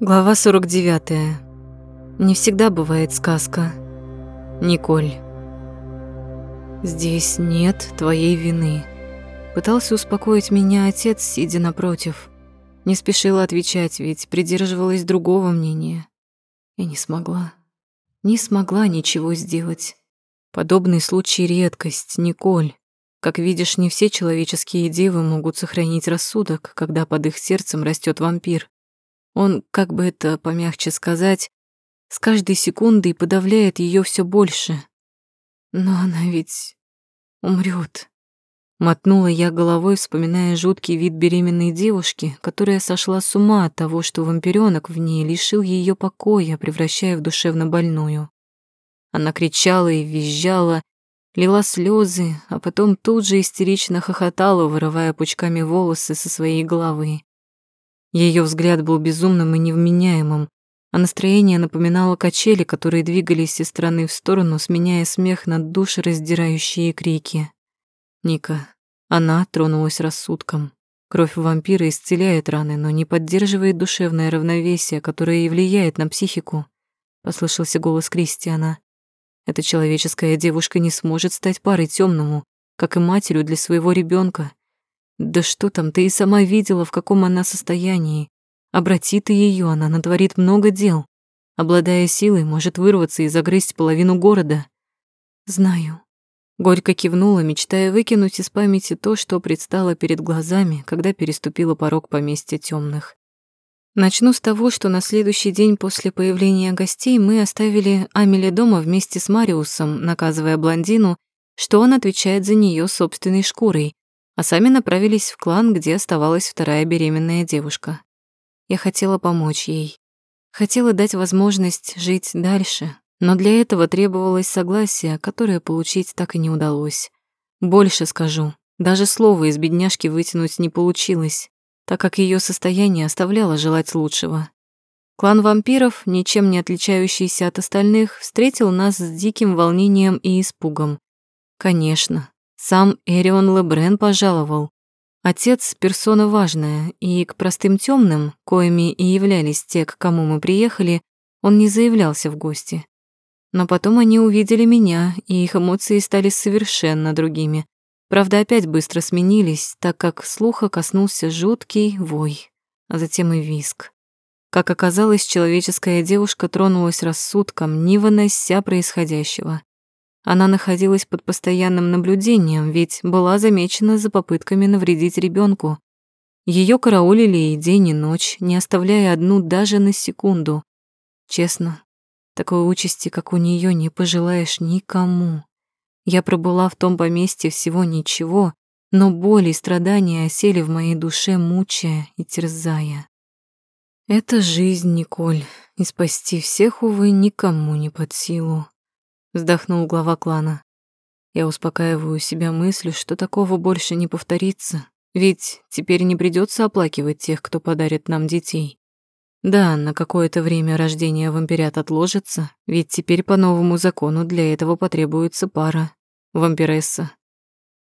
Глава 49. Не всегда бывает сказка. Николь. Здесь нет твоей вины. Пытался успокоить меня отец, сидя напротив. Не спешила отвечать, ведь придерживалась другого мнения. И не смогла. Не смогла ничего сделать. Подобный случай редкость, Николь. Как видишь, не все человеческие девы могут сохранить рассудок, когда под их сердцем растет вампир. Он, как бы это помягче сказать, с каждой секундой подавляет ее все больше. Но она ведь умрет. Мотнула я головой, вспоминая жуткий вид беременной девушки, которая сошла с ума от того, что вампирёнок в ней лишил ее покоя, превращая в душевно больную. Она кричала и визжала, лила слезы, а потом тут же истерично хохотала, вырывая пучками волосы со своей головы. Ее взгляд был безумным и невменяемым, а настроение напоминало качели, которые двигались из стороны в сторону, сменяя смех на душераздирающие крики. Ника. Она тронулась рассудком. Кровь вампира исцеляет раны, но не поддерживает душевное равновесие, которое и влияет на психику. Послышался голос Кристиана. Эта человеческая девушка не сможет стать парой темному, как и матерью для своего ребенка. Да что там, ты и сама видела, в каком она состоянии. Обрати ты ее, она натворит много дел. Обладая силой, может вырваться и загрызть половину города. Знаю. Горько кивнула, мечтая выкинуть из памяти то, что предстало перед глазами, когда переступила порог поместья темных. Начну с того, что на следующий день после появления гостей мы оставили Амели дома вместе с Мариусом, наказывая блондину, что он отвечает за нее собственной шкурой, а сами направились в клан, где оставалась вторая беременная девушка. Я хотела помочь ей. Хотела дать возможность жить дальше, но для этого требовалось согласие, которое получить так и не удалось. Больше скажу, даже слова из бедняжки вытянуть не получилось, так как ее состояние оставляло желать лучшего. Клан вампиров, ничем не отличающийся от остальных, встретил нас с диким волнением и испугом. Конечно, сам Эрион Лебрен пожаловал. Отец — персона важная, и к простым темным, коими и являлись те, к кому мы приехали, он не заявлялся в гости. Но потом они увидели меня, и их эмоции стали совершенно другими. Правда, опять быстро сменились, так как слуха коснулся жуткий вой, а затем и виск. Как оказалось, человеческая девушка тронулась рассудком, не вынося происходящего. Она находилась под постоянным наблюдением, ведь была замечена за попытками навредить ребенку. Ее караулили и день, и ночь, не оставляя одну даже на секунду. Честно, такой участи, как у нее, не пожелаешь никому. Я пробыла в том поместье всего ничего, но боли и страдания осели в моей душе, мучая и терзая. Это жизнь, Николь, и спасти всех, увы, никому не под силу вздохнул глава клана. Я успокаиваю себя мыслью, что такого больше не повторится, ведь теперь не придется оплакивать тех, кто подарит нам детей. Да, на какое-то время рождение вампирят отложится, ведь теперь по новому закону для этого потребуется пара, вампиресса.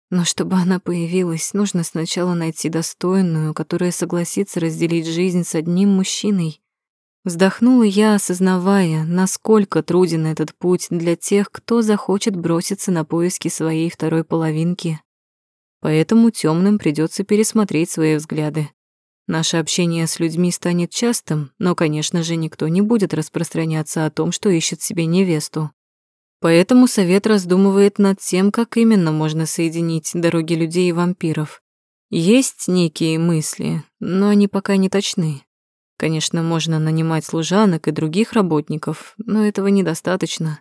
Но чтобы она появилась, нужно сначала найти достойную, которая согласится разделить жизнь с одним мужчиной. Вздохнула я, осознавая, насколько труден этот путь для тех, кто захочет броситься на поиски своей второй половинки. Поэтому темным придется пересмотреть свои взгляды. Наше общение с людьми станет частым, но, конечно же, никто не будет распространяться о том, что ищет себе невесту. Поэтому совет раздумывает над тем, как именно можно соединить дороги людей и вампиров. Есть некие мысли, но они пока не точны. Конечно, можно нанимать служанок и других работников, но этого недостаточно.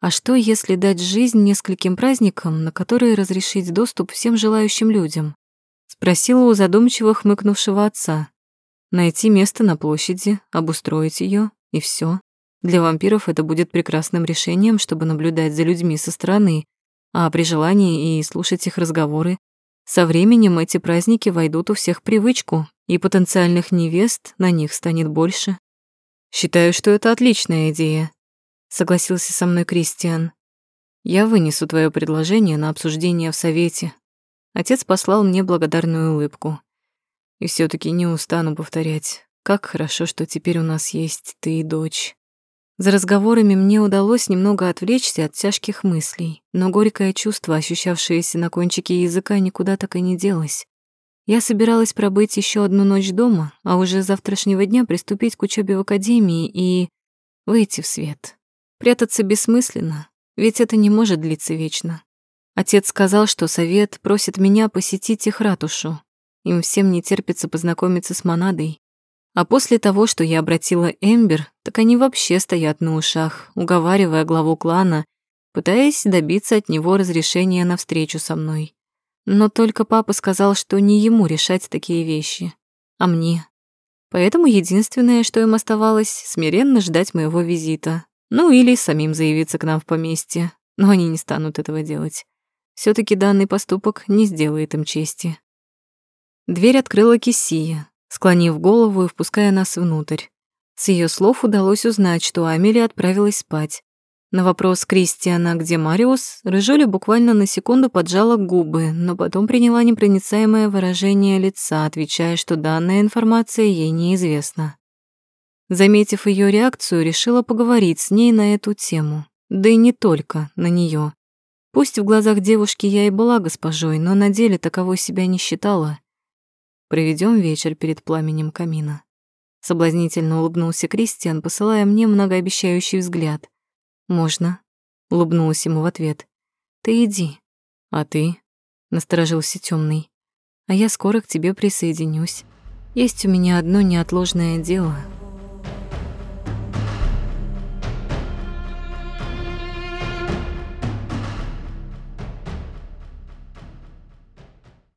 А что, если дать жизнь нескольким праздникам, на которые разрешить доступ всем желающим людям? Спросила у задумчиво хмыкнувшего отца. Найти место на площади, обустроить ее и все. Для вампиров это будет прекрасным решением, чтобы наблюдать за людьми со стороны, а при желании и слушать их разговоры. Со временем эти праздники войдут у всех привычку, и потенциальных невест на них станет больше. Считаю, что это отличная идея, согласился со мной Кристиан. Я вынесу твое предложение на обсуждение в совете. Отец послал мне благодарную улыбку. И все таки не устану повторять. Как хорошо, что теперь у нас есть ты и дочь. За разговорами мне удалось немного отвлечься от тяжких мыслей, но горькое чувство, ощущавшееся на кончике языка, никуда так и не делось. Я собиралась пробыть еще одну ночь дома, а уже с завтрашнего дня приступить к учебе в академии и выйти в свет. Прятаться бессмысленно, ведь это не может длиться вечно. Отец сказал, что совет просит меня посетить их ратушу. Им всем не терпится познакомиться с Монадой. А после того, что я обратила Эмбер, так они вообще стоят на ушах, уговаривая главу клана, пытаясь добиться от него разрешения на встречу со мной. Но только папа сказал, что не ему решать такие вещи, а мне. Поэтому единственное, что им оставалось, смиренно ждать моего визита. Ну или самим заявиться к нам в поместье, но они не станут этого делать. все таки данный поступок не сделает им чести. Дверь открыла Кисия, склонив голову и впуская нас внутрь. С ее слов удалось узнать, что Амелия отправилась спать. На вопрос Кристиана «Где Мариус?» Рыжуля буквально на секунду поджала губы, но потом приняла непроницаемое выражение лица, отвечая, что данная информация ей неизвестна. Заметив ее реакцию, решила поговорить с ней на эту тему. Да и не только на нее. Пусть в глазах девушки я и была госпожой, но на деле таковой себя не считала. Проведем вечер перед пламенем камина. Соблазнительно улыбнулся Кристиан, посылая мне многообещающий взгляд. «Можно?» — улыбнулась ему в ответ. «Ты иди». «А ты?» — насторожился темный. «А я скоро к тебе присоединюсь. Есть у меня одно неотложное дело».